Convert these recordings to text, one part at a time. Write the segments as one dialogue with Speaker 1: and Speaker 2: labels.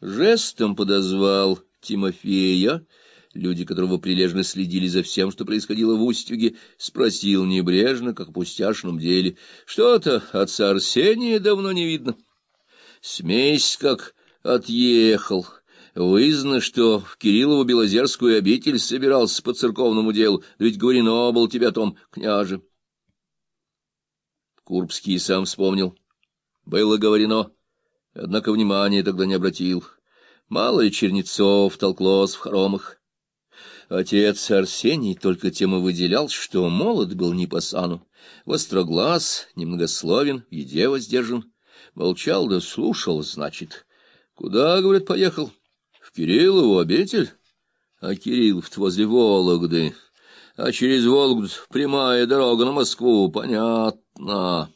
Speaker 1: Жестом подозвал Тимофея, люди которого прилежно следили за всем, что происходило в Устюге, спросил небрежно, как в пустяшном деле, что-то отца Арсения давно не видно. Смесь как отъехал. Вызнано, что в Кириллову Белозерскую обитель собирался по церковному делу, ведь говорено был тебе о том, княже. Курбский сам вспомнил. Было говорено, однако внимания тогда не обратил. Мало ли чернецов толклось в хоромах. Отец Арсений только тем и выделял, что молод был не по сану, востроглаз, немногословен, в еде воздержан. Молчал да слушал, значит. Куда, говорит, поехал? В Кириллову обитель? А Кириллов-то возле Вологды. А через Вологду прямая дорога на Москву, понятно.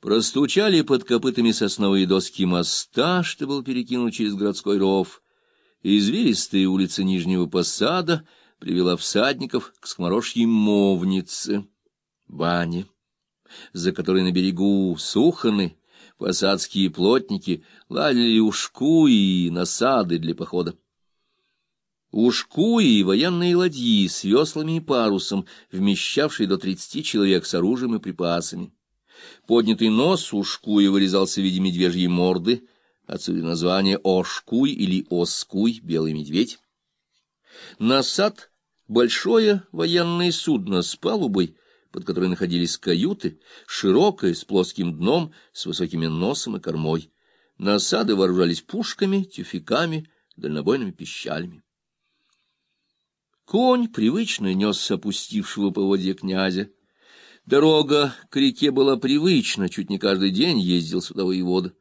Speaker 1: Простучали под копытами сосновые доски моста, что был перекинут через городской ров. Извилистая улица Нижнего Посада привела всадников к скоморожьей мовнице, бане за которой на берегу Суханы посадские плотники ладили ушку и насады для похода. Ушку и военные ладьи с веслами и парусом, вмещавшие до тридцати человек с оружием и припасами. Поднятый нос ушкуя вырезался в виде медвежьей морды, отсюда название Ошкуй или Оскуй, белый медведь. Насад — большое военное судно с палубой — под которой находились каюты, широкая, с плоским дном, с высокими носом и кормой. Насады вооружались пушками, тюфяками, дальнобойными пищалями. Конь привычно нес опустившего по воде князя. Дорога к реке была привычна, чуть не каждый день ездил сюда воевода.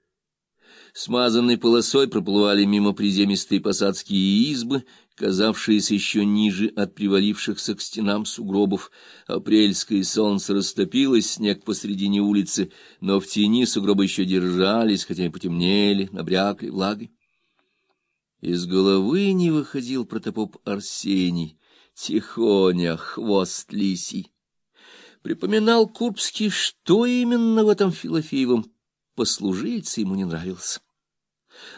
Speaker 1: Смазанной полосой проплывали мимо приземистые посадские избы, казавшиеся еще ниже от привалившихся к стенам сугробов. Апрельское солнце растопилось, снег посредине улицы, но в тени сугробы еще держались, хотя и потемнели, набрякли влагой. Из головы не выходил протопоп Арсений, тихоня, хвост лисий. Припоминал Курбский, что именно в этом Филофеевом послужильце ему не нравился.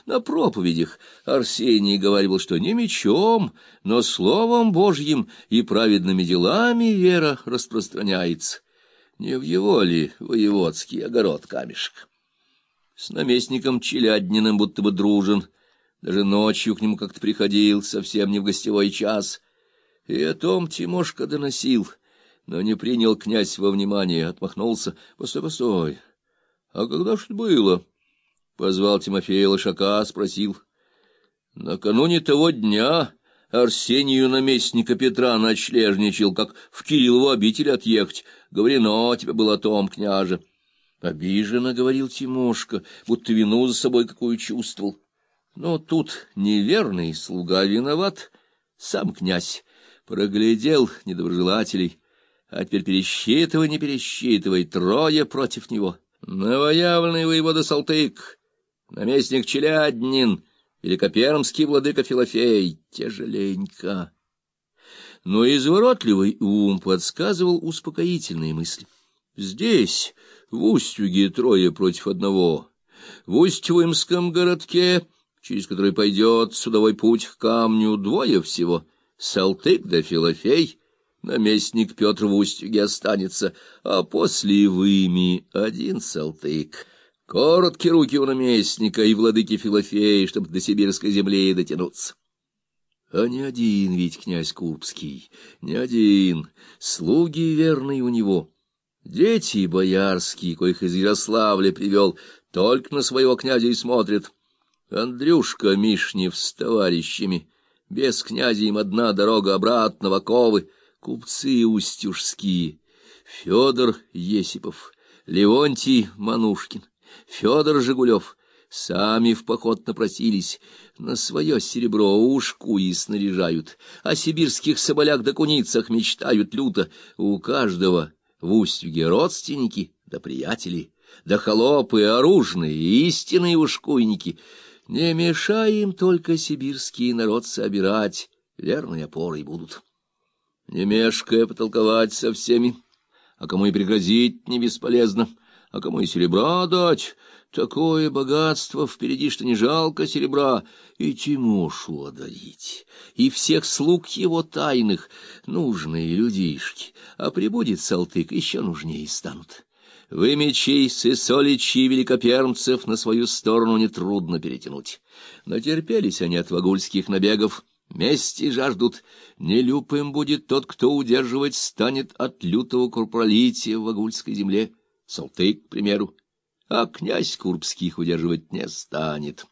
Speaker 1: На проповедях Арсений говорил, что не мечом, но словом Божьим и праведными делами вера распространяется. Не в его ли воеводский огород камешек? С наместником Челядниным будто бы дружен, даже ночью к нему как-то приходил, совсем не в гостевой час. И о том Тимошка доносил, но не принял князь во внимание, отмахнулся. Постой, постой, а когда ж было? — Позвал Тимофея Лошака, спросил. Накануне того дня Арсению наместника Петра ночлежничал, как в Кириллову обитель отъехать. Говорено тебе было о том, княже. Обиженно говорил Тимошка, будто вину за собой какую чувствовал. Но тут неверный слуга виноват, сам князь. Проглядел недоброжелателей, а теперь пересчитывай, не пересчитывай, трое против него. Новоявленный воевода Салтык, наместник Челяднин, великопермский владыка Филофей, тяжеленько. Но изворотливый ум подсказывал успокоительные мысли. Здесь, в Устюге, трое против одного. В Устьвымском городке, через который пойдет судовой путь к камню, двое всего. Салтык да Филофей, наместник Петр в Устюге останется, а после Выми один Салтык — Короткие руки у наместника и владыки Филофеи, чтобы до сибирской земли дотянуться. А не один ведь князь Курбский, не один, слуги верные у него. Дети боярские, коих из Ярославля привел, только на своего князя и смотрят. Андрюшка Мишнев с товарищами, без князя им одна дорога обратно в оковы, купцы устюжские, Федор Есипов, Леонтий Манушкин. Федор Жигулев сами в поход напросились, на свое серебро ушку и снаряжают, о сибирских соболях да куницах мечтают люто, у каждого в устюге родственники да приятели, да холопы оружные, истинные ушкуйники. Не мешай им только сибирский народ собирать, верной опорой будут. Не мешкая потолковать со всеми, а кому и пригрозить не бесполезно — а кому и серебра дать. Такое богатство впереди, что не жалко серебра, и Тимошу одарить, и всех слуг его тайных, нужные людишки, а прибудет Салтык, еще нужнее станут. Вы мечей, сысоличи великопермцев на свою сторону нетрудно перетянуть. Натерпелись они от вагульских набегов, мести жаждут. Нелюб им будет тот, кто удерживать станет от лютого курпролития в вагульской земле. Салтык, к примеру. А князь Курбских удерживать не станет.